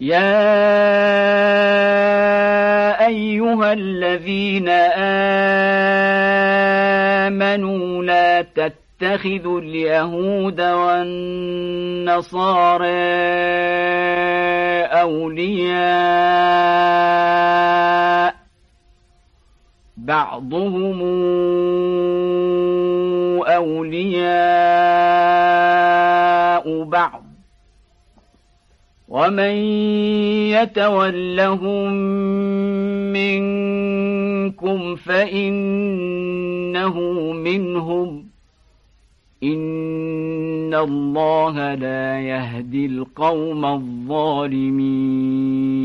يا ايها الذين امنوا لا تتخذوا اليهود والنصارى اولياء بعضهم اولياء بعض ومن يتولهم منكم فإنه منهم. إن الله لا يهدي القوم الظالمين.